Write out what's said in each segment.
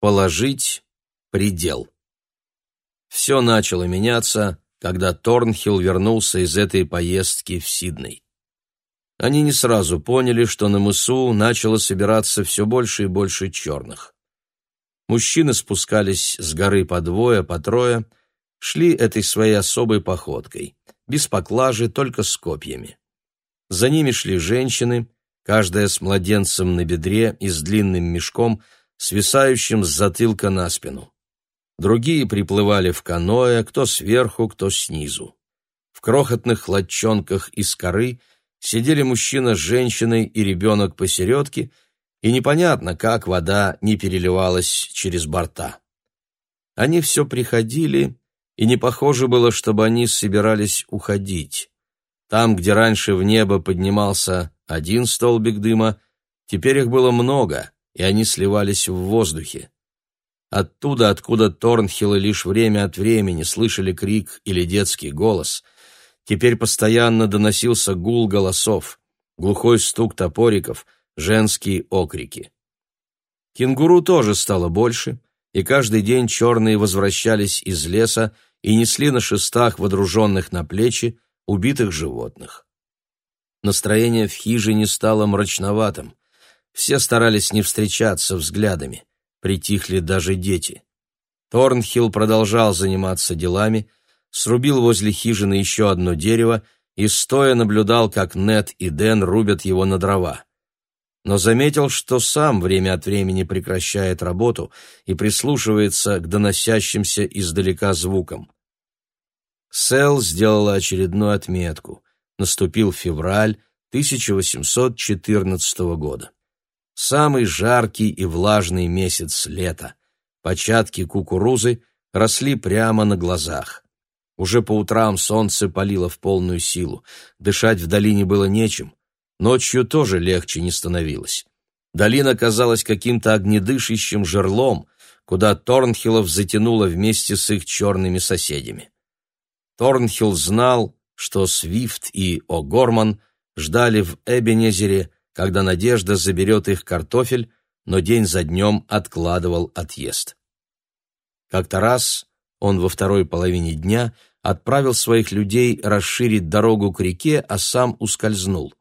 Положить предел. Все начало меняться, когда Торнхилл вернулся из этой поездки в Сидней. Они не сразу поняли, что на мысу начало собираться все больше и больше черных. Мужчины спускались с горы по двое, по трое, шли этой своей особой походкой, без поклажи, только с копьями. За ними шли женщины, каждая с младенцем на бедре и с длинным мешком, свисающим с затылка на спину. Другие приплывали в каноэ, кто сверху, кто снизу. В крохотных лодчонках из коры сидели мужчина с женщиной и ребенок посередке, и непонятно, как вода не переливалась через борта. Они все приходили, и не похоже было, чтобы они собирались уходить. Там, где раньше в небо поднимался один столбик дыма, теперь их было много, и они сливались в воздухе. Оттуда, откуда Торнхиллы лишь время от времени слышали крик или детский голос, теперь постоянно доносился гул голосов, глухой стук топориков, женские окрики. Кенгуру тоже стало больше, и каждый день черные возвращались из леса и несли на шестах, водруженных на плечи, убитых животных. Настроение в хижине стало мрачноватым. Все старались не встречаться взглядами притихли даже дети. Торнхилл продолжал заниматься делами, срубил возле хижины еще одно дерево и стоя наблюдал, как Нет и Дэн рубят его на дрова. Но заметил, что сам время от времени прекращает работу и прислушивается к доносящимся издалека звукам. Сэл сделала очередную отметку. Наступил февраль 1814 года. Самый жаркий и влажный месяц лета. Початки кукурузы росли прямо на глазах. Уже по утрам солнце палило в полную силу. Дышать в долине было нечем. Ночью тоже легче не становилось. Долина казалась каким-то огнедышащим жерлом, куда Торнхиллов затянуло вместе с их черными соседями. Торнхилл знал, что Свифт и О'Горман ждали в Эбенезере, когда Надежда заберет их картофель, но день за днем откладывал отъезд. Как-то раз он во второй половине дня отправил своих людей расширить дорогу к реке, а сам ускользнул.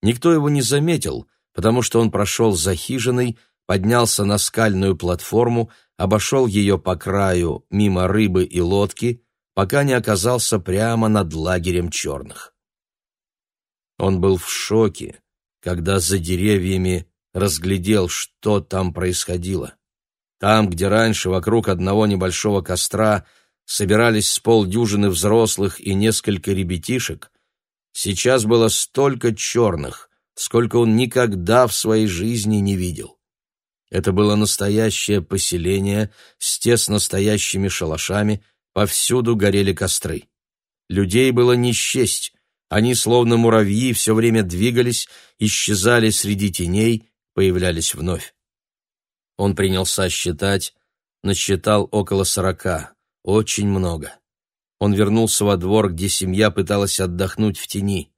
Никто его не заметил, потому что он прошел за хижиной, поднялся на скальную платформу, обошел ее по краю мимо рыбы и лодки, пока не оказался прямо над лагерем черных. Он был в шоке, когда за деревьями разглядел, что там происходило. Там, где раньше вокруг одного небольшого костра собирались с полдюжины взрослых и несколько ребятишек, сейчас было столько черных, сколько он никогда в своей жизни не видел. Это было настоящее поселение с тесно стоящими шалашами, повсюду горели костры. Людей было не счесть, они, словно муравьи, все время двигались, исчезали среди теней, появлялись вновь. Он принялся считать, насчитал около сорока, очень много. Он вернулся во двор, где семья пыталась отдохнуть в тени.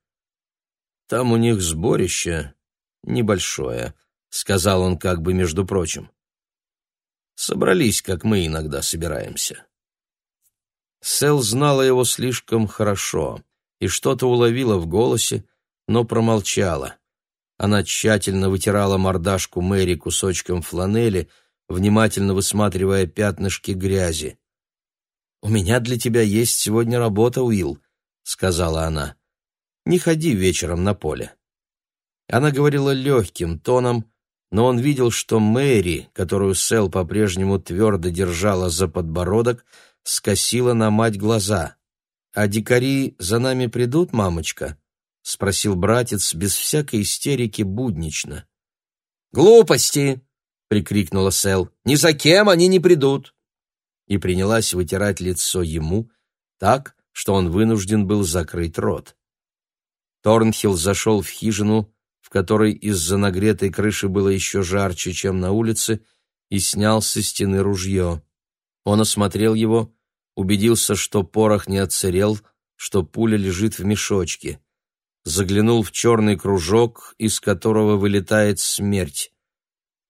«Там у них сборище небольшое», — сказал он как бы между прочим. «Собрались, как мы иногда собираемся». Сэл знала его слишком хорошо и что-то уловила в голосе, но промолчала. Она тщательно вытирала мордашку Мэри кусочком фланели, внимательно высматривая пятнышки грязи. «У меня для тебя есть сегодня работа, Уилл», — сказала она. «Не ходи вечером на поле». Она говорила легким тоном, но он видел, что Мэри, которую Сэл по-прежнему твердо держала за подбородок, скосила на мать глаза. «А дикари за нами придут, мамочка?» — спросил братец без всякой истерики буднично. «Глупости!» — прикрикнула Сэл. «Ни за кем они не придут!» И принялась вытирать лицо ему так, что он вынужден был закрыть рот. Торнхилл зашел в хижину, в которой из-за нагретой крыши было еще жарче, чем на улице, и снял со стены ружье. Он осмотрел его убедился, что порох не отсырел, что пуля лежит в мешочке. Заглянул в черный кружок, из которого вылетает смерть.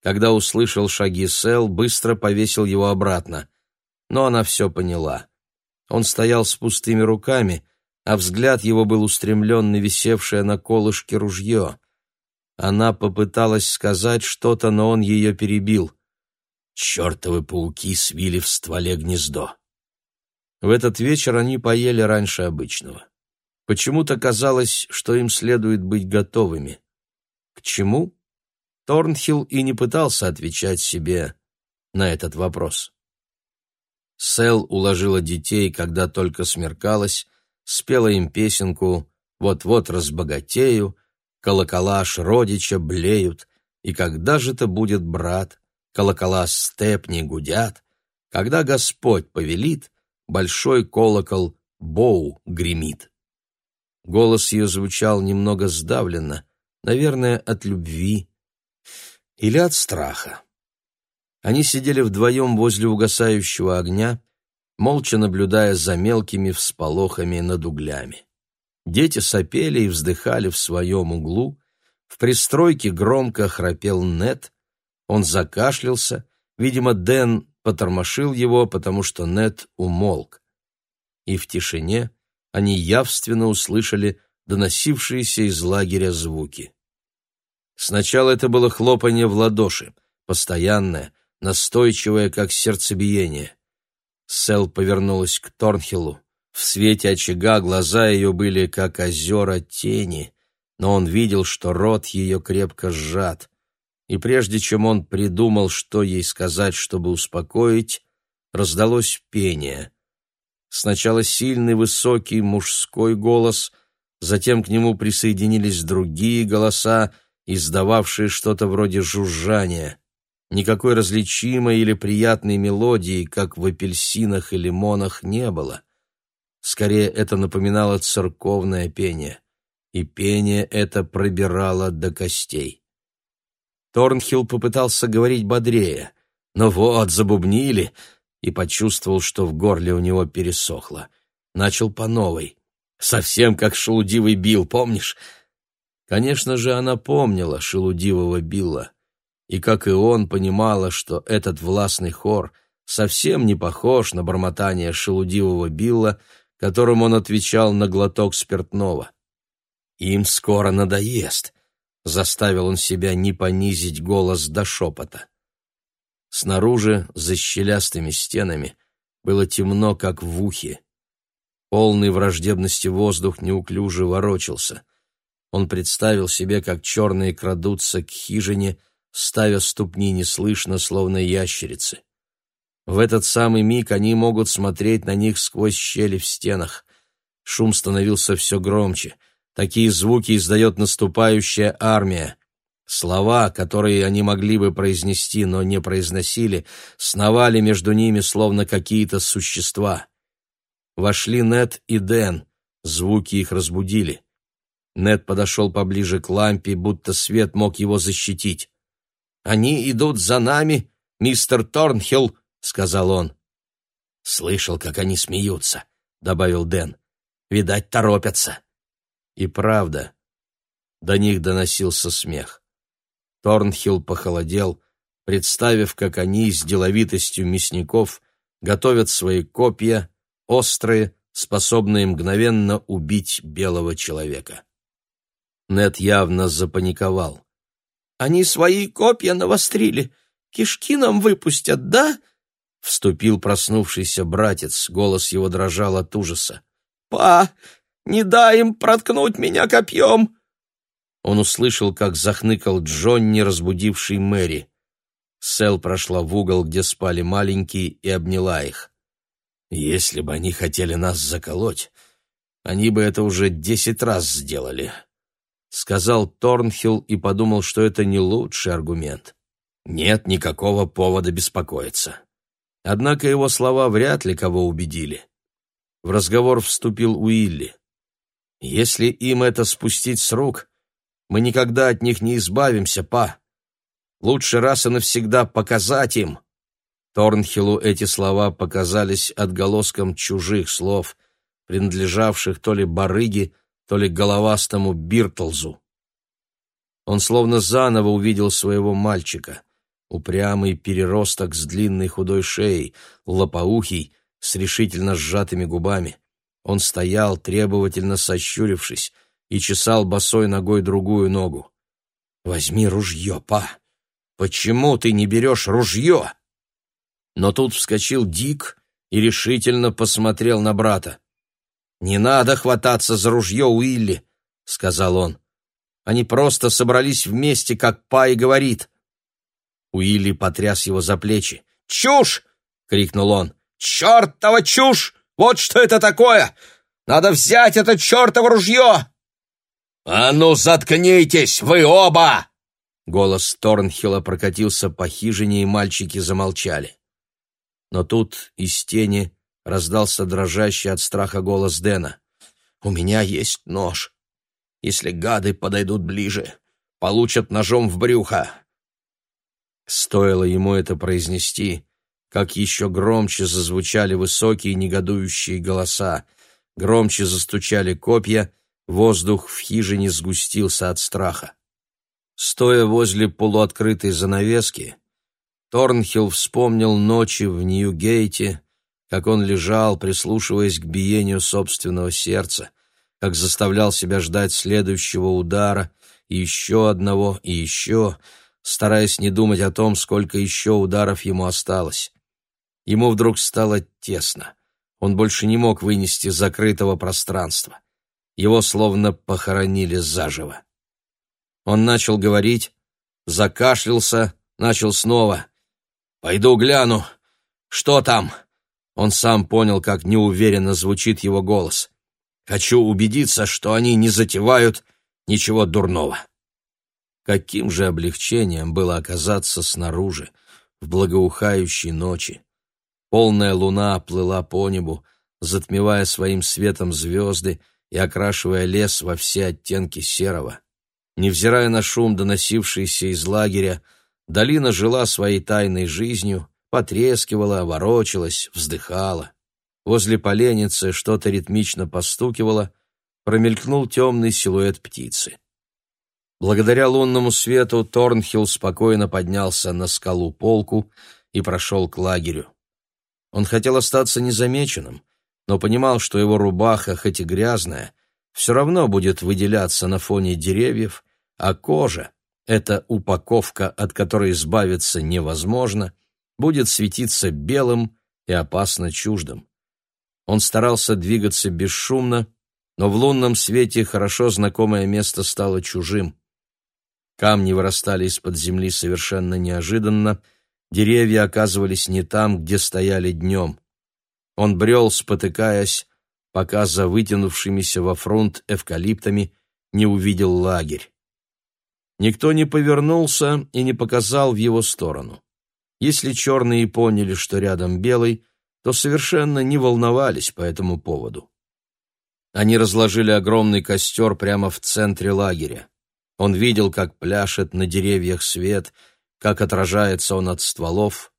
Когда услышал шаги Сэл, быстро повесил его обратно. Но она все поняла. Он стоял с пустыми руками, а взгляд его был устремлен на висевшее на колышке ружье. Она попыталась сказать что-то, но он ее перебил. Чертовы пауки свили в стволе гнездо. В этот вечер они поели раньше обычного. Почему-то казалось, что им следует быть готовыми. К чему? Торнхилл и не пытался отвечать себе на этот вопрос. Сэл уложила детей, когда только смеркалось, спела им песенку «Вот-вот разбогатею», «Колокола родича блеют», «И когда же это будет, брат?» «Колокола степни гудят», «Когда Господь повелит», большой колокол Боу гремит. Голос ее звучал немного сдавленно, наверное, от любви или от страха. Они сидели вдвоем возле угасающего огня, молча наблюдая за мелкими всполохами над углями. Дети сопели и вздыхали в своем углу, в пристройке громко храпел Нет, он закашлялся, видимо, Дэн потормошил его, потому что Нет умолк. И в тишине они явственно услышали доносившиеся из лагеря звуки. Сначала это было хлопанье в ладоши, постоянное, настойчивое, как сердцебиение. Сел повернулась к Торнхиллу. В свете очага глаза ее были, как озера тени, но он видел, что рот ее крепко сжат и прежде чем он придумал, что ей сказать, чтобы успокоить, раздалось пение. Сначала сильный высокий мужской голос, затем к нему присоединились другие голоса, издававшие что-то вроде жужжания. Никакой различимой или приятной мелодии, как в апельсинах и лимонах, не было. Скорее, это напоминало церковное пение, и пение это пробирало до костей. Торнхилл попытался говорить бодрее, но вот, забубнили, и почувствовал, что в горле у него пересохло. Начал по новой. Совсем как шелудивый Билл, помнишь? Конечно же, она помнила шелудивого Билла. И, как и он, понимала, что этот властный хор совсем не похож на бормотание шелудивого Билла, которому он отвечал на глоток спиртного. Им скоро надоест — заставил он себя не понизить голос до шепота. Снаружи, за щелястыми стенами, было темно, как в ухе. Полный враждебности воздух неуклюже ворочался. Он представил себе, как черные крадутся к хижине, ставя ступни неслышно, словно ящерицы. В этот самый миг они могут смотреть на них сквозь щели в стенах. Шум становился все громче — Такие звуки издает наступающая армия. Слова, которые они могли бы произнести, но не произносили, сновали между ними, словно какие-то существа. Вошли Нет и Дэн. Звуки их разбудили. Нет подошел поближе к лампе, будто свет мог его защитить. «Они идут за нами, мистер Торнхилл», — сказал он. «Слышал, как они смеются», — добавил Дэн. «Видать, торопятся». И правда, до них доносился смех. Торнхилл похолодел, представив, как они с деловитостью мясников готовят свои копья, острые, способные мгновенно убить белого человека. Нед явно запаниковал. «Они свои копья навострили. Кишки нам выпустят, да?» Вступил проснувшийся братец, голос его дрожал от ужаса. «Па, не дай им проткнуть меня копьем!» Он услышал, как захныкал Джонни, разбудивший Мэри. Сэл прошла в угол, где спали маленькие, и обняла их. «Если бы они хотели нас заколоть, они бы это уже десять раз сделали», — сказал Торнхилл и подумал, что это не лучший аргумент. Нет никакого повода беспокоиться. Однако его слова вряд ли кого убедили. В разговор вступил Уилли. Если им это спустить с рук, мы никогда от них не избавимся, па. Лучше раз и навсегда показать им. Торнхиллу эти слова показались отголоском чужих слов, принадлежавших то ли барыге, то ли головастому Биртлзу. Он словно заново увидел своего мальчика, упрямый переросток с длинной худой шеей, лопоухий, с решительно сжатыми губами. Он стоял, требовательно сощурившись, и чесал босой ногой другую ногу. «Возьми ружье, па! Почему ты не берешь ружье?» Но тут вскочил Дик и решительно посмотрел на брата. «Не надо хвататься за ружье, Уилли», — сказал он. «Они просто собрались вместе, как Па и говорит». Уилли потряс его за плечи. «Чушь!» — крикнул он. «Чертова чушь! Вот что это такое! Надо взять это чертово ружье!» «А ну, заткнитесь, вы оба!» Голос Торнхилла прокатился по хижине, и мальчики замолчали. Но тут из тени раздался дрожащий от страха голос Дэна. «У меня есть нож. Если гады подойдут ближе, получат ножом в брюхо». Стоило ему это произнести, как еще громче зазвучали высокие негодующие голоса, громче застучали копья, воздух в хижине сгустился от страха. Стоя возле полуоткрытой занавески, Торнхилл вспомнил ночи в Нью-Гейте, как он лежал, прислушиваясь к биению собственного сердца, как заставлял себя ждать следующего удара, еще одного, и еще, стараясь не думать о том, сколько еще ударов ему осталось. Ему вдруг стало тесно. Он больше не мог вынести закрытого пространства. Его словно похоронили заживо. Он начал говорить, закашлялся, начал снова. «Пойду гляну. Что там?» Он сам понял, как неуверенно звучит его голос. «Хочу убедиться, что они не затевают ничего дурного». Каким же облегчением было оказаться снаружи, в благоухающей ночи. Полная луна плыла по небу, затмевая своим светом звезды и окрашивая лес во все оттенки серого. Невзирая на шум, доносившийся из лагеря, долина жила своей тайной жизнью, потрескивала, ворочалась, вздыхала. Возле поленницы что-то ритмично постукивало, промелькнул темный силуэт птицы. Благодаря лунному свету Торнхилл спокойно поднялся на скалу-полку и прошел к лагерю. Он хотел остаться незамеченным, но понимал, что его рубаха, хоть и грязная, все равно будет выделяться на фоне деревьев, а кожа, эта упаковка, от которой избавиться невозможно, будет светиться белым и опасно чуждым. Он старался двигаться бесшумно, но в лунном свете хорошо знакомое место стало чужим. Камни вырастали из-под земли совершенно неожиданно, Деревья оказывались не там, где стояли днем. Он брел, спотыкаясь, пока за вытянувшимися во фронт эвкалиптами не увидел лагерь. Никто не повернулся и не показал в его сторону. Если черные поняли, что рядом белый, то совершенно не волновались по этому поводу. Они разложили огромный костер прямо в центре лагеря. Он видел, как пляшет на деревьях свет — как отражается он от стволов.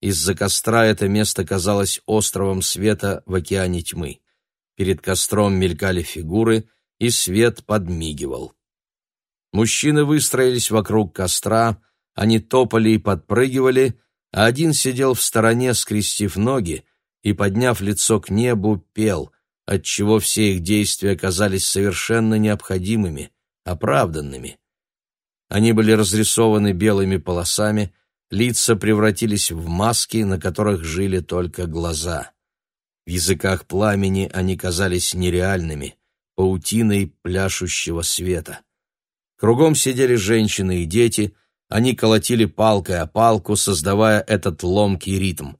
Из-за костра это место казалось островом света в океане тьмы. Перед костром мелькали фигуры, и свет подмигивал. Мужчины выстроились вокруг костра, они топали и подпрыгивали, а один сидел в стороне, скрестив ноги, и, подняв лицо к небу, пел, отчего все их действия казались совершенно необходимыми, оправданными. Они были разрисованы белыми полосами, лица превратились в маски, на которых жили только глаза. В языках пламени они казались нереальными, паутиной пляшущего света. Кругом сидели женщины и дети, они колотили палкой о палку, создавая этот ломкий ритм.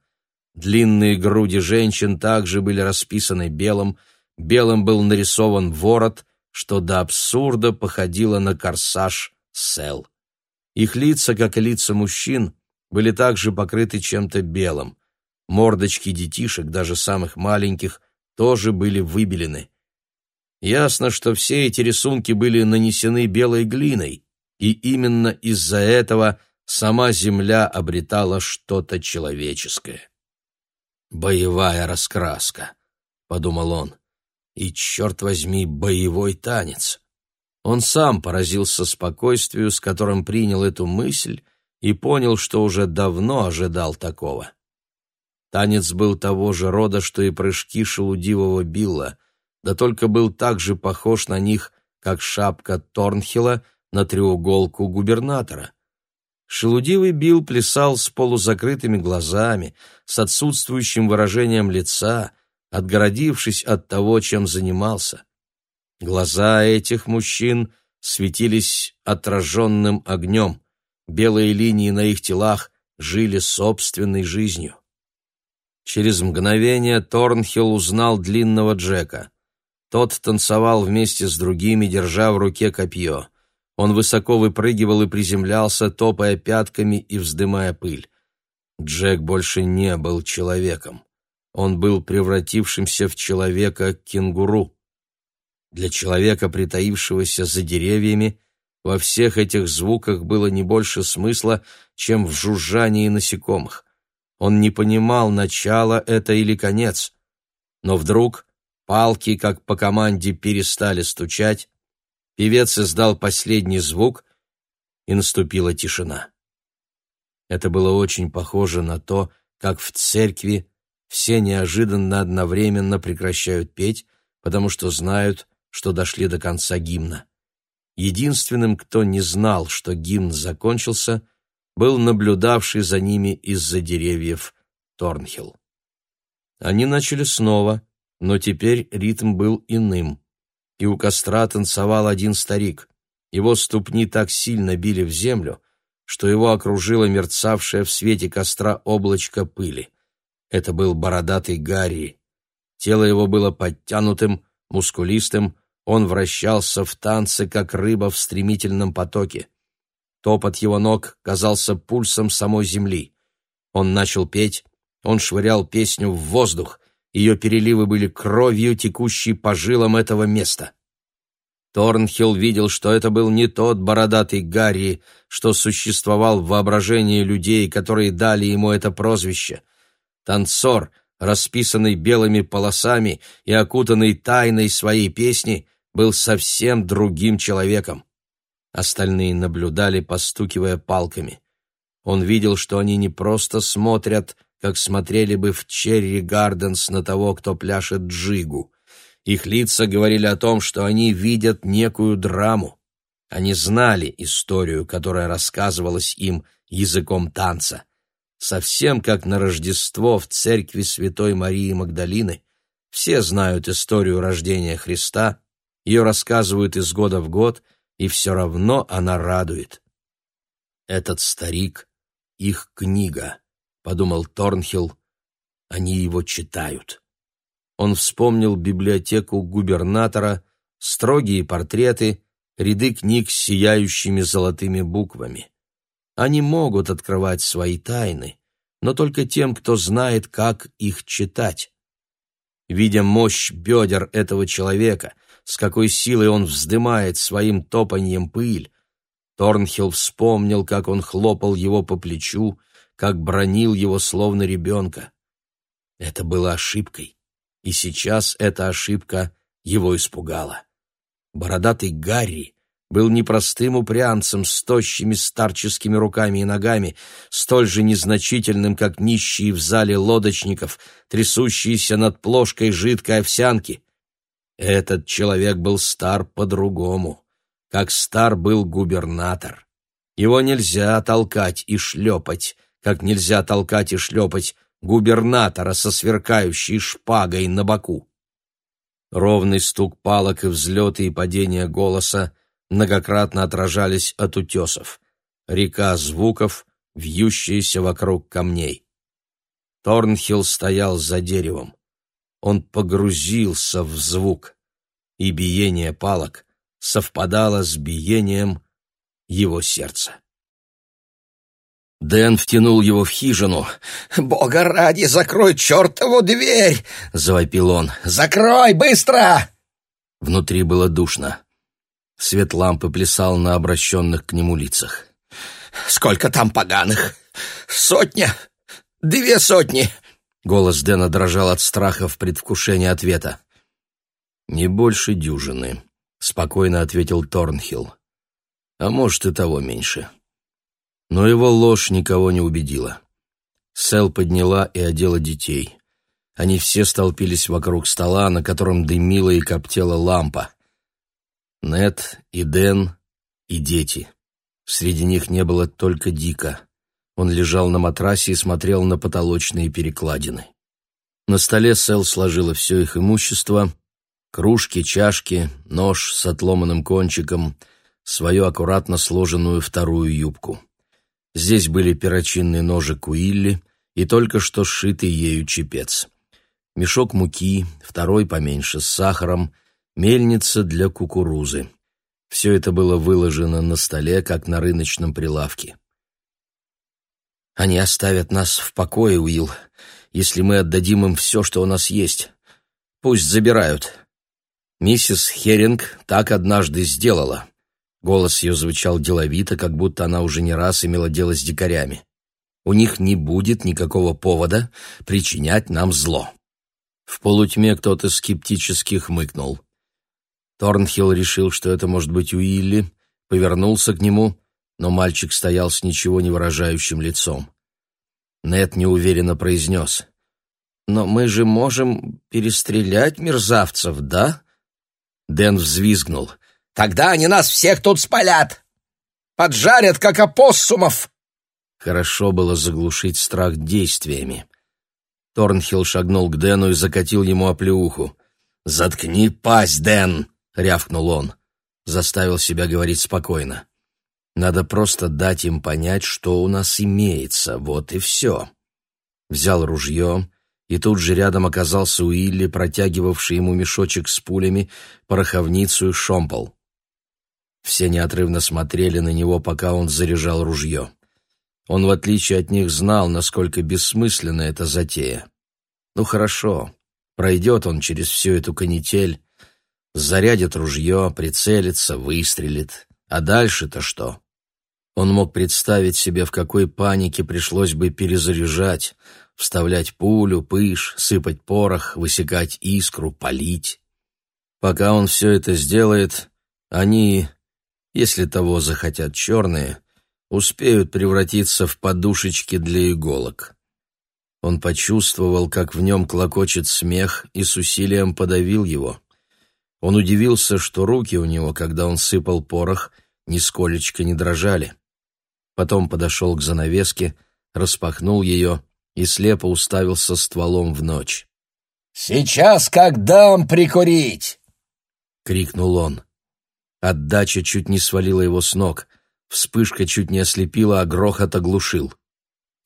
Длинные груди женщин также были расписаны белым, белым был нарисован ворот, что до абсурда походило на корсаж сел. Их лица, как и лица мужчин, были также покрыты чем-то белым. Мордочки детишек, даже самых маленьких, тоже были выбелены. Ясно, что все эти рисунки были нанесены белой глиной, и именно из-за этого сама земля обретала что-то человеческое. «Боевая раскраска», — подумал он, — «и, черт возьми, боевой танец». Он сам поразился спокойствию, с которым принял эту мысль, и понял, что уже давно ожидал такого. Танец был того же рода, что и прыжки шелудивого Билла, да только был так же похож на них, как шапка Торнхилла на треуголку губернатора. Шелудивый Билл плясал с полузакрытыми глазами, с отсутствующим выражением лица, отгородившись от того, чем занимался. Глаза этих мужчин светились отраженным огнем, белые линии на их телах жили собственной жизнью. Через мгновение Торнхилл узнал длинного Джека. Тот танцевал вместе с другими, держа в руке копье. Он высоко выпрыгивал и приземлялся, топая пятками и вздымая пыль. Джек больше не был человеком. Он был превратившимся в человека-кенгуру. Для человека, притаившегося за деревьями, во всех этих звуках было не больше смысла, чем в жужжании насекомых. Он не понимал, начало это или конец. Но вдруг палки, как по команде, перестали стучать, певец издал последний звук, и наступила тишина. Это было очень похоже на то, как в церкви все неожиданно одновременно прекращают петь, потому что знают, что дошли до конца гимна. Единственным, кто не знал, что гимн закончился, был наблюдавший за ними из-за деревьев Торнхилл. Они начали снова, но теперь ритм был иным. И у костра танцевал один старик. Его ступни так сильно били в землю, что его окружило мерцавшее в свете костра облачко пыли. Это был бородатый Гарри. Тело его было подтянутым, мускулистым, он вращался в танце, как рыба в стремительном потоке. Топот его ног казался пульсом самой земли. Он начал петь, он швырял песню в воздух, ее переливы были кровью, текущей по жилам этого места. Торнхилл видел, что это был не тот бородатый Гарри, что существовал в воображении людей, которые дали ему это прозвище. Танцор, расписанный белыми полосами и окутанный тайной своей песни, был совсем другим человеком. Остальные наблюдали, постукивая палками. Он видел, что они не просто смотрят, как смотрели бы в Черри Гарденс на того, кто пляшет джигу. Их лица говорили о том, что они видят некую драму. Они знали историю, которая рассказывалась им языком танца. Совсем как на Рождество в церкви Святой Марии Магдалины. Все знают историю рождения Христа, ее рассказывают из года в год — и все равно она радует. Этот старик — их книга, — подумал Торнхилл. Они его читают. Он вспомнил библиотеку губернатора, строгие портреты, ряды книг с сияющими золотыми буквами. Они могут открывать свои тайны, но только тем, кто знает, как их читать. Видя мощь бедер этого человека, с какой силой он вздымает своим топаньем пыль. Торнхилл вспомнил, как он хлопал его по плечу, как бронил его словно ребенка. Это было ошибкой, и сейчас эта ошибка его испугала. Бородатый Гарри был непростым упрямцем с тощими старческими руками и ногами, столь же незначительным, как нищие в зале лодочников, трясущиеся над плошкой жидкой овсянки. Этот человек был стар по-другому, как стар был губернатор. Его нельзя толкать и шлепать, как нельзя толкать и шлепать губернатора со сверкающей шпагой на боку. Ровный стук палок и взлеты и падения голоса многократно отражались от утесов. Река звуков, вьющаяся вокруг камней. Торнхилл стоял за деревом он погрузился в звук, и биение палок совпадало с биением его сердца. Дэн втянул его в хижину. «Бога ради, закрой чертову дверь!» — завопил он. «Закрой, быстро!» Внутри было душно. Свет лампы плясал на обращенных к нему лицах. «Сколько там поганых? Сотня? Две сотни? Голос Дэна дрожал от страха в предвкушении ответа. «Не больше дюжины», — спокойно ответил Торнхилл. «А может, и того меньше. Но его ложь никого не убедила. Сэл подняла и одела детей. Они все столпились вокруг стола, на котором дымила и коптела лампа. Нет и Дэн, и дети. Среди них не было только Дика. Он лежал на матрасе и смотрел на потолочные перекладины. На столе Сэл сложила все их имущество — кружки, чашки, нож с отломанным кончиком, свою аккуратно сложенную вторую юбку. Здесь были перочинный ножик Уилли и только что сшитый ею чепец. Мешок муки, второй поменьше с сахаром, мельница для кукурузы. Все это было выложено на столе, как на рыночном прилавке. «Они оставят нас в покое, Уилл, если мы отдадим им все, что у нас есть. Пусть забирают». Миссис Херинг так однажды сделала. Голос ее звучал деловито, как будто она уже не раз имела дело с дикарями. «У них не будет никакого повода причинять нам зло». В полутьме кто-то скептически хмыкнул. Торнхилл решил, что это может быть Уилли, повернулся к нему, но мальчик стоял с ничего не выражающим лицом. Нет неуверенно произнес. «Но мы же можем перестрелять мерзавцев, да?» Дэн взвизгнул. «Тогда они нас всех тут спалят! Поджарят, как опоссумов!» Хорошо было заглушить страх действиями. Торнхилл шагнул к Дэну и закатил ему оплеуху. «Заткни пасть, Дэн!» — рявкнул он. Заставил себя говорить спокойно. «Надо просто дать им понять, что у нас имеется, вот и все». Взял ружье, и тут же рядом оказался Уилли, протягивавший ему мешочек с пулями, пороховницу и шомпол. Все неотрывно смотрели на него, пока он заряжал ружье. Он, в отличие от них, знал, насколько бессмысленна эта затея. Ну хорошо, пройдет он через всю эту канитель, зарядит ружье, прицелится, выстрелит. А дальше-то что? Он мог представить себе, в какой панике пришлось бы перезаряжать, вставлять пулю, пыш, сыпать порох, высекать искру, палить. Пока он все это сделает, они, если того захотят черные, успеют превратиться в подушечки для иголок. Он почувствовал, как в нем клокочет смех, и с усилием подавил его. Он удивился, что руки у него, когда он сыпал порох, нисколечко не дрожали. Потом подошел к занавеске, распахнул ее и слепо уставился стволом в ночь. «Сейчас как дам прикурить!» — крикнул он. Отдача чуть не свалила его с ног, вспышка чуть не ослепила, а грохот оглушил.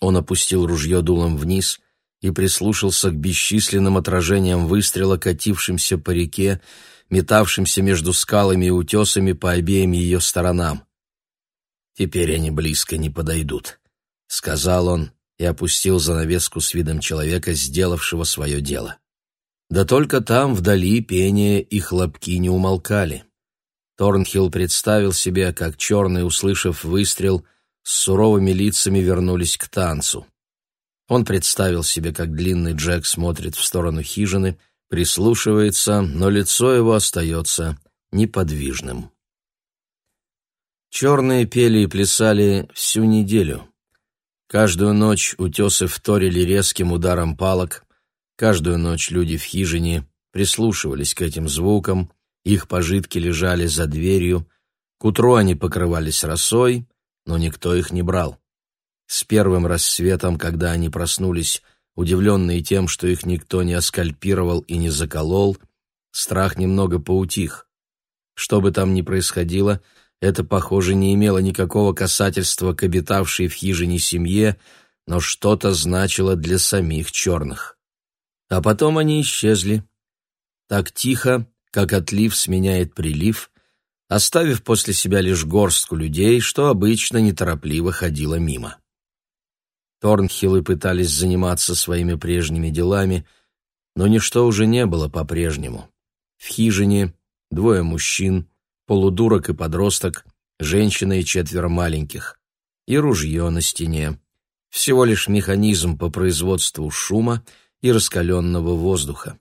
Он опустил ружье дулом вниз и прислушался к бесчисленным отражениям выстрела, катившимся по реке, метавшимся между скалами и утесами по обеим ее сторонам. «Теперь они близко не подойдут», — сказал он и опустил занавеску с видом человека, сделавшего свое дело. Да только там, вдали, пение и хлопки не умолкали. Торнхилл представил себе, как черные, услышав выстрел, с суровыми лицами вернулись к танцу. Он представил себе, как длинный Джек смотрит в сторону хижины, прислушивается, но лицо его остается неподвижным. Черные пели и плясали всю неделю. Каждую ночь утесы вторили резким ударом палок, каждую ночь люди в хижине прислушивались к этим звукам, их пожитки лежали за дверью, к утру они покрывались росой, но никто их не брал. С первым рассветом, когда они проснулись, Удивленные тем, что их никто не оскальпировал и не заколол, страх немного поутих. Что бы там ни происходило, это, похоже, не имело никакого касательства к обитавшей в хижине семье, но что-то значило для самих черных. А потом они исчезли. Так тихо, как отлив сменяет прилив, оставив после себя лишь горстку людей, что обычно неторопливо ходила мимо. Торнхиллы пытались заниматься своими прежними делами, но ничто уже не было по-прежнему. В хижине двое мужчин, полудурок и подросток, женщина и четверо маленьких, и ружье на стене. Всего лишь механизм по производству шума и раскаленного воздуха.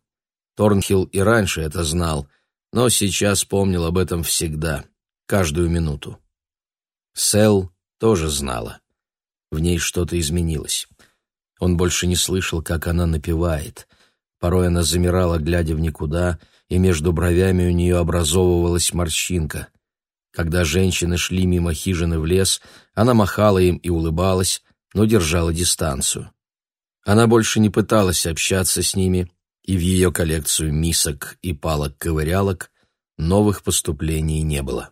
Торнхилл и раньше это знал, но сейчас помнил об этом всегда, каждую минуту. Сэл тоже знала. В ней что-то изменилось. Он больше не слышал, как она напевает. Порой она замирала, глядя в никуда, и между бровями у нее образовывалась морщинка. Когда женщины шли мимо хижины в лес, она махала им и улыбалась, но держала дистанцию. Она больше не пыталась общаться с ними, и в ее коллекцию мисок и палок-ковырялок новых поступлений не было.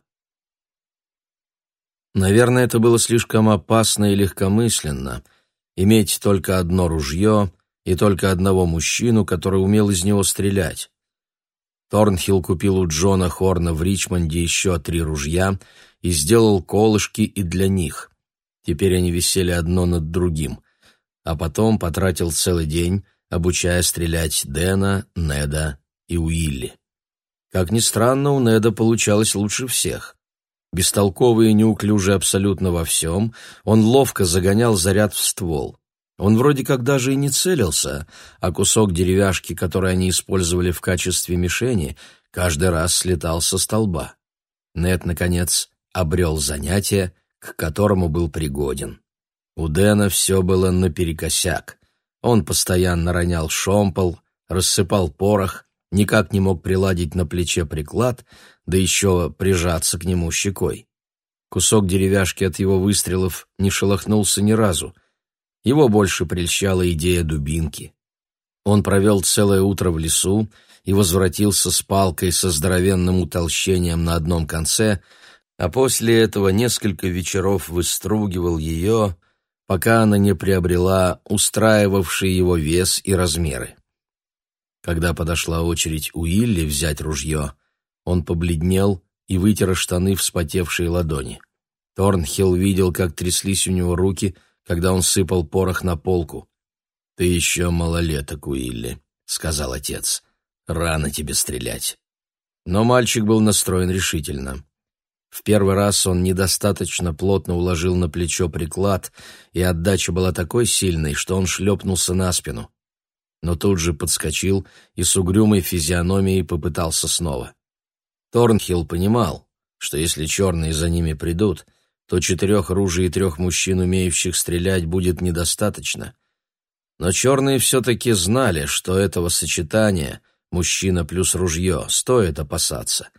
Наверное, это было слишком опасно и легкомысленно — иметь только одно ружье и только одного мужчину, который умел из него стрелять. Торнхилл купил у Джона Хорна в Ричмонде еще три ружья и сделал колышки и для них. Теперь они висели одно над другим. А потом потратил целый день, обучая стрелять Дэна, Неда и Уилли. Как ни странно, у Неда получалось лучше всех. Бестолковый и неуклюжий абсолютно во всем, он ловко загонял заряд в ствол. Он вроде как даже и не целился, а кусок деревяшки, который они использовали в качестве мишени, каждый раз слетал со столба. Нед, наконец, обрел занятие, к которому был пригоден. У Дэна все было наперекосяк. Он постоянно ронял шомпол, рассыпал порох, никак не мог приладить на плече приклад, да еще прижаться к нему щекой. Кусок деревяшки от его выстрелов не шелохнулся ни разу. Его больше прельщала идея дубинки. Он провел целое утро в лесу и возвратился с палкой со здоровенным утолщением на одном конце, а после этого несколько вечеров выстругивал ее, пока она не приобрела устраивавший его вес и размеры. Когда подошла очередь Уилли взять ружье, он побледнел и вытер штаны вспотевшие ладони. Торнхилл видел, как тряслись у него руки, когда он сыпал порох на полку. «Ты еще малолеток, Уилли», — сказал отец. «Рано тебе стрелять». Но мальчик был настроен решительно. В первый раз он недостаточно плотно уложил на плечо приклад, и отдача была такой сильной, что он шлепнулся на спину но тут же подскочил и с угрюмой физиономией попытался снова. Торнхилл понимал, что если черные за ними придут, то четырех ружей и трех мужчин, умеющих стрелять, будет недостаточно. Но черные все-таки знали, что этого сочетания «мужчина плюс ружье» стоит опасаться,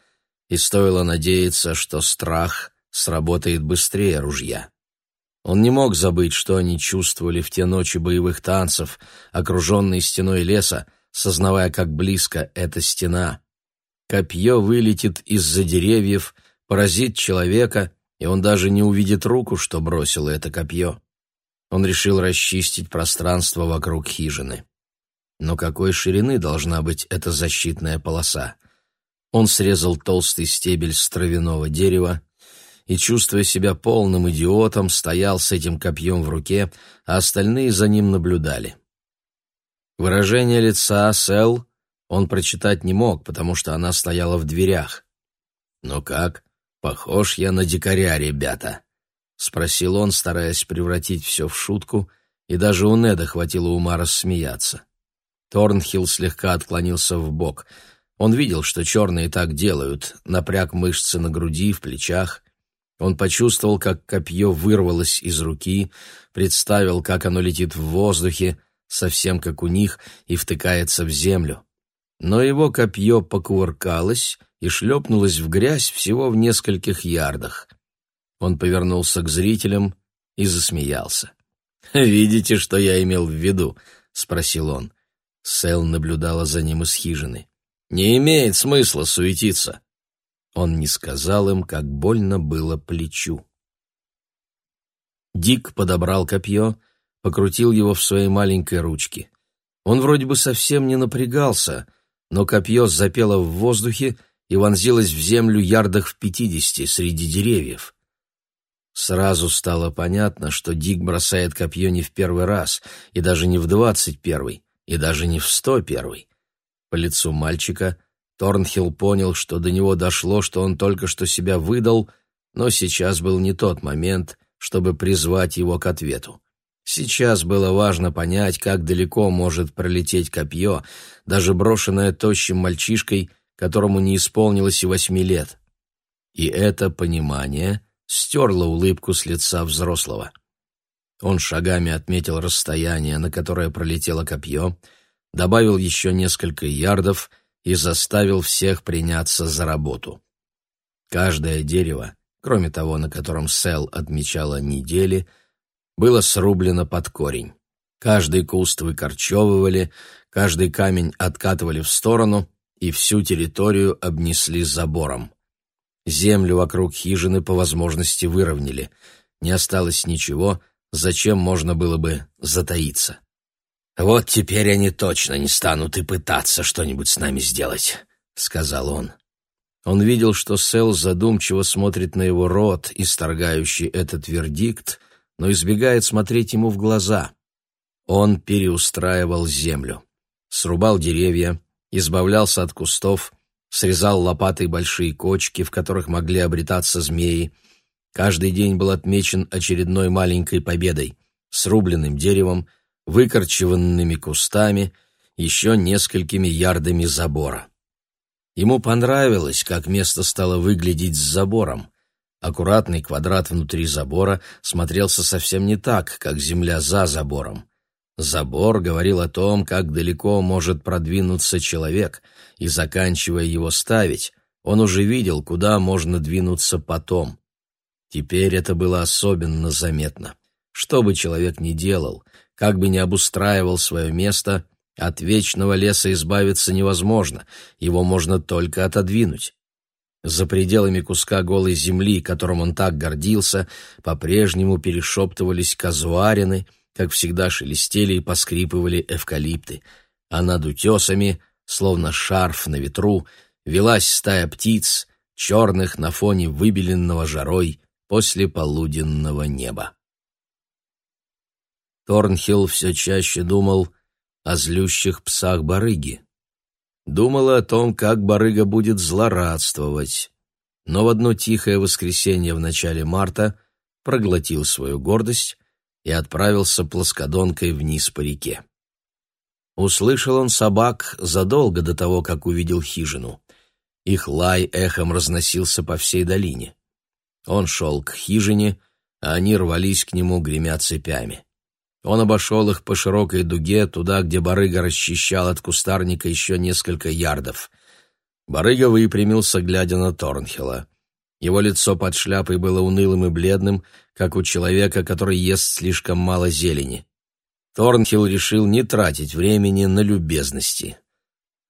и стоило надеяться, что страх сработает быстрее ружья. Он не мог забыть, что они чувствовали в те ночи боевых танцев, окруженные стеной леса, сознавая, как близко эта стена. Копье вылетит из-за деревьев, поразит человека, и он даже не увидит руку, что бросило это копье. Он решил расчистить пространство вокруг хижины. Но какой ширины должна быть эта защитная полоса? Он срезал толстый стебель с травяного дерева, и, чувствуя себя полным идиотом, стоял с этим копьем в руке, а остальные за ним наблюдали. Выражение лица Сэл он прочитать не мог, потому что она стояла в дверях. «Ну как, похож я на дикаря, ребята?» — спросил он, стараясь превратить все в шутку, и даже у Неда хватило ума рассмеяться. Торнхилл слегка отклонился в бок. Он видел, что черные так делают, напряг мышцы на груди, в плечах. Он почувствовал, как копье вырвалось из руки, представил, как оно летит в воздухе, совсем как у них, и втыкается в землю. Но его копье покувыркалось и шлепнулось в грязь всего в нескольких ярдах. Он повернулся к зрителям и засмеялся. «Видите, что я имел в виду?» — спросил он. Сэл наблюдала за ним из хижины. «Не имеет смысла суетиться. Он не сказал им, как больно было плечу. Дик подобрал копье, покрутил его в своей маленькой ручке. Он вроде бы совсем не напрягался, но копье запело в воздухе и вонзилось в землю ярдах в пятидесяти среди деревьев. Сразу стало понятно, что Дик бросает копье не в первый раз, и даже не в двадцать первый, и даже не в сто первый. По лицу мальчика Торнхилл понял, что до него дошло, что он только что себя выдал, но сейчас был не тот момент, чтобы призвать его к ответу. Сейчас было важно понять, как далеко может пролететь копье, даже брошенное тощим мальчишкой, которому не исполнилось и восьми лет. И это понимание стерло улыбку с лица взрослого. Он шагами отметил расстояние, на которое пролетело копье, добавил еще несколько ярдов и заставил всех приняться за работу. Каждое дерево, кроме того, на котором Сел отмечала недели, было срублено под корень. Каждый куст выкорчевывали, каждый камень откатывали в сторону и всю территорию обнесли забором. Землю вокруг хижины по возможности выровняли. Не осталось ничего, зачем можно было бы затаиться. «Вот теперь они точно не станут и пытаться что-нибудь с нами сделать», — сказал он. Он видел, что Сэл задумчиво смотрит на его рот, исторгающий этот вердикт, но избегает смотреть ему в глаза. Он переустраивал землю, срубал деревья, избавлялся от кустов, срезал лопатой большие кочки, в которых могли обретаться змеи. Каждый день был отмечен очередной маленькой победой, срубленным деревом, выкорчеванными кустами, еще несколькими ярдами забора. Ему понравилось, как место стало выглядеть с забором. Аккуратный квадрат внутри забора смотрелся совсем не так, как земля за забором. Забор говорил о том, как далеко может продвинуться человек, и, заканчивая его ставить, он уже видел, куда можно двинуться потом. Теперь это было особенно заметно. Что бы человек ни делал, как бы ни обустраивал свое место, от вечного леса избавиться невозможно, его можно только отодвинуть. За пределами куска голой земли, которым он так гордился, по-прежнему перешептывались казуарины — как всегда шелестели и поскрипывали эвкалипты, а над утесами, словно шарф на ветру, велась стая птиц, черных на фоне выбеленного жарой после полуденного неба. Торнхилл все чаще думал о злющих псах барыги. Думал о том, как барыга будет злорадствовать. Но в одно тихое воскресенье в начале марта проглотил свою гордость и отправился плоскодонкой вниз по реке. Услышал он собак задолго до того, как увидел хижину. Их лай эхом разносился по всей долине. Он шел к хижине, а они рвались к нему, гремя цепями. Он обошел их по широкой дуге, туда, где барыга расчищал от кустарника еще несколько ярдов. Барыга выпрямился, глядя на Торнхилла. Его лицо под шляпой было унылым и бледным, как у человека, который ест слишком мало зелени. Торнхилл решил не тратить времени на любезности.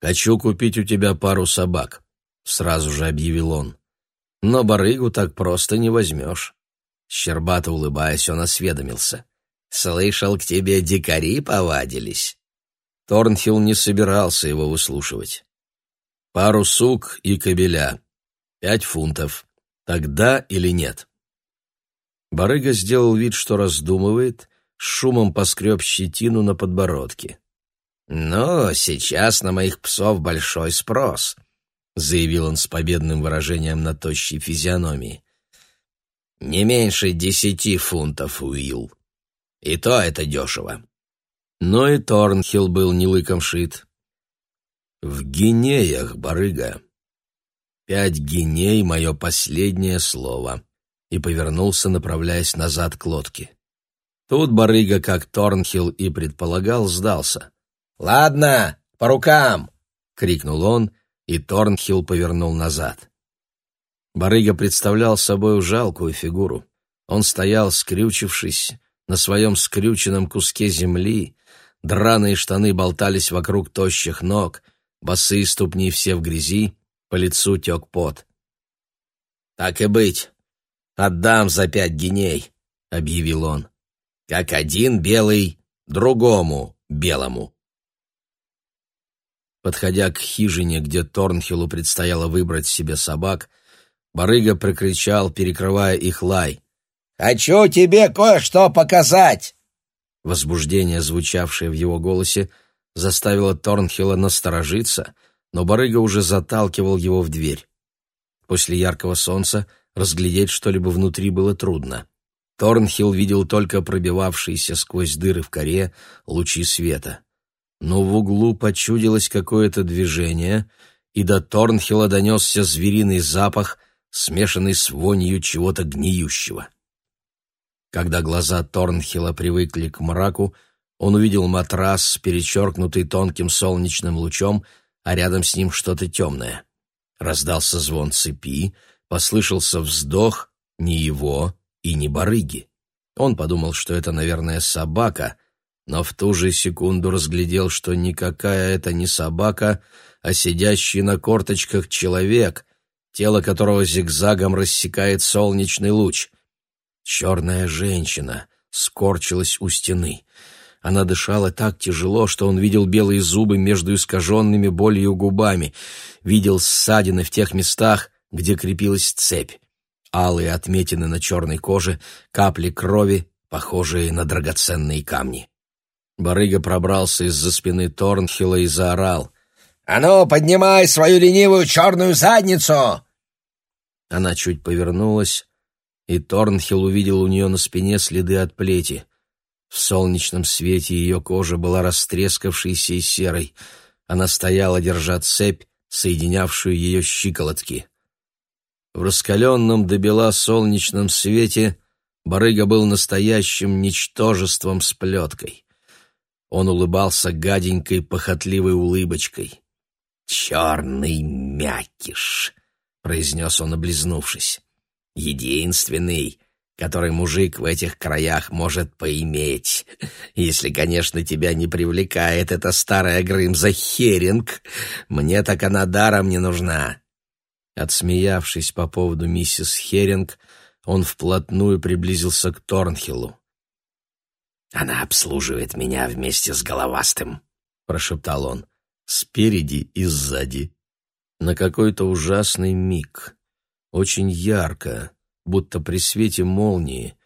«Хочу купить у тебя пару собак», — сразу же объявил он. «Но барыгу так просто не возьмешь». Щербато улыбаясь, он осведомился. «Слышал, к тебе дикари повадились?» Торнхилл не собирался его выслушивать. «Пару сук и кобеля. Пять фунтов. Тогда или нет? Барыга сделал вид, что раздумывает, шумом поскреб щетину на подбородке. «Но сейчас на моих псов большой спрос», — заявил он с победным выражением на тощей физиономии. «Не меньше десяти фунтов, Уилл. И то это дешево». Но и Торнхилл был не лыком шит. «В гинеях, барыга», «Пять геней — мое последнее слово», и повернулся, направляясь назад к лодке. Тут барыга, как Торнхилл и предполагал, сдался. «Ладно, по рукам!» — крикнул он, и Торнхилл повернул назад. Барыга представлял собой жалкую фигуру. Он стоял, скрючившись, на своем скрюченном куске земли, драные штаны болтались вокруг тощих ног, босые ступни все в грязи, по лицу тек пот. «Так и быть, отдам за пять геней», — объявил он. «Как один белый другому белому». Подходя к хижине, где Торнхиллу предстояло выбрать себе собак, барыга прокричал, перекрывая их лай. «Хочу тебе кое-что показать!» Возбуждение, звучавшее в его голосе, заставило Торнхилла насторожиться — но барыга уже заталкивал его в дверь. После яркого солнца разглядеть что-либо внутри было трудно. Торнхилл видел только пробивавшиеся сквозь дыры в коре лучи света. Но в углу почудилось какое-то движение, и до Торнхилла донесся звериный запах, смешанный с вонью чего-то гниющего. Когда глаза Торнхилла привыкли к мраку, он увидел матрас, перечеркнутый тонким солнечным лучом, а рядом с ним что-то темное. Раздался звон цепи, послышался вздох не его и не барыги. Он подумал, что это, наверное, собака, но в ту же секунду разглядел, что никакая это не собака, а сидящий на корточках человек, тело которого зигзагом рассекает солнечный луч. Черная женщина скорчилась у стены. Она дышала так тяжело, что он видел белые зубы между искаженными болью губами, видел ссадины в тех местах, где крепилась цепь. Алые отметины на черной коже, капли крови, похожие на драгоценные камни. Барыга пробрался из-за спины Торнхилла и заорал. «А ну, поднимай свою ленивую черную задницу!» Она чуть повернулась, и Торнхилл увидел у нее на спине следы от плети. В солнечном свете ее кожа была растрескавшейся и серой. Она стояла, держа цепь, соединявшую ее щиколотки. В раскаленном до бела солнечном свете барыга был настоящим ничтожеством с плеткой. Он улыбался гаденькой, похотливой улыбочкой. «Черный мякиш!» — произнес он, облизнувшись. «Единственный, который мужик в этих краях может поиметь, если, конечно, тебя не привлекает эта старая Грымза Херинг. Мне так она даром не нужна». Отсмеявшись по поводу миссис Херинг, он вплотную приблизился к Торнхиллу. «Она обслуживает меня вместе с головастым», — прошептал он, — «спереди и сзади». На какой-то ужасный миг, очень ярко, будто при свете молнии,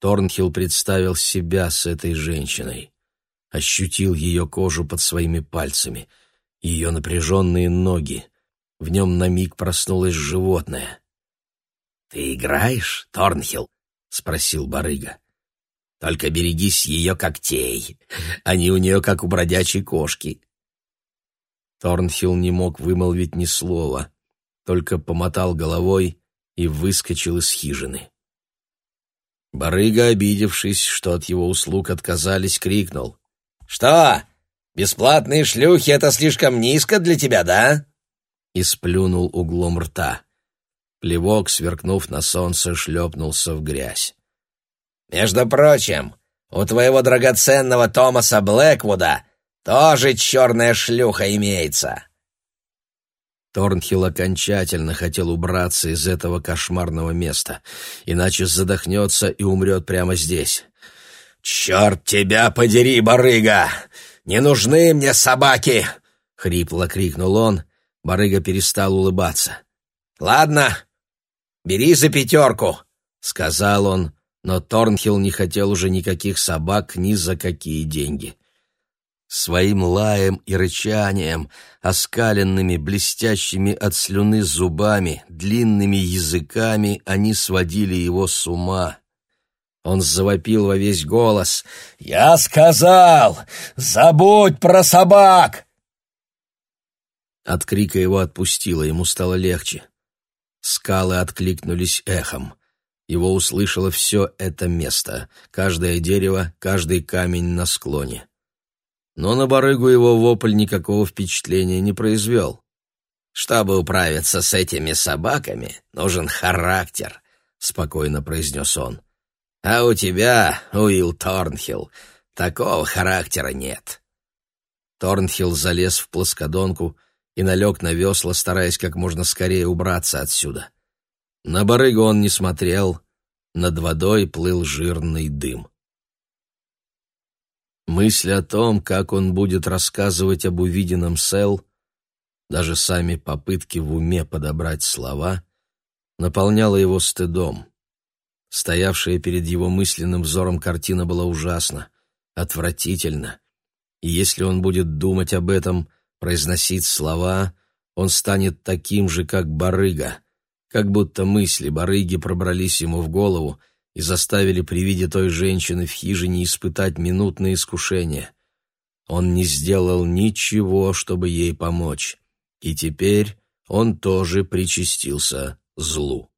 Торнхилл представил себя с этой женщиной, ощутил ее кожу под своими пальцами, ее напряженные ноги. В нем на миг проснулось животное. «Ты играешь, Торнхилл?» — спросил барыга. «Только берегись ее когтей. Они у нее как у бродячей кошки». Торнхилл не мог вымолвить ни слова, только помотал головой и выскочил из хижины. Барыга, обидевшись, что от его услуг отказались, крикнул. «Что, бесплатные шлюхи — это слишком низко для тебя, да?» И сплюнул углом рта. Плевок, сверкнув на солнце, шлепнулся в грязь. «Между прочим, у твоего драгоценного Томаса Блэквуда тоже черная шлюха имеется!» Торнхилл окончательно хотел убраться из этого кошмарного места, иначе задохнется и умрет прямо здесь. «Черт тебя подери, барыга! Не нужны мне собаки!» — хрипло крикнул он. Барыга перестал улыбаться. «Ладно, бери за пятерку!» — сказал он, но Торнхилл не хотел уже никаких собак ни за какие деньги. Своим лаем и рычанием, оскаленными, блестящими от слюны зубами, длинными языками они сводили его с ума. Он завопил во весь голос. «Я сказал! Забудь про собак!» От крика его отпустило, ему стало легче. Скалы откликнулись эхом. Его услышало все это место, каждое дерево, каждый камень на склоне но на барыгу его вопль никакого впечатления не произвел. «Чтобы управиться с этими собаками, нужен характер», — спокойно произнес он. «А у тебя, Уилл Торнхилл, такого характера нет». Торнхилл залез в плоскодонку и налег на весла, стараясь как можно скорее убраться отсюда. На барыгу он не смотрел, над водой плыл жирный дым. Мысль о том, как он будет рассказывать об увиденном Сэл, даже сами попытки в уме подобрать слова, наполняла его стыдом. Стоявшая перед его мысленным взором картина была ужасна, отвратительна. И если он будет думать об этом, произносить слова, он станет таким же, как барыга, как будто мысли барыги пробрались ему в голову и заставили при виде той женщины в хижине испытать минутное искушение. Он не сделал ничего, чтобы ей помочь, и теперь он тоже причастился злу.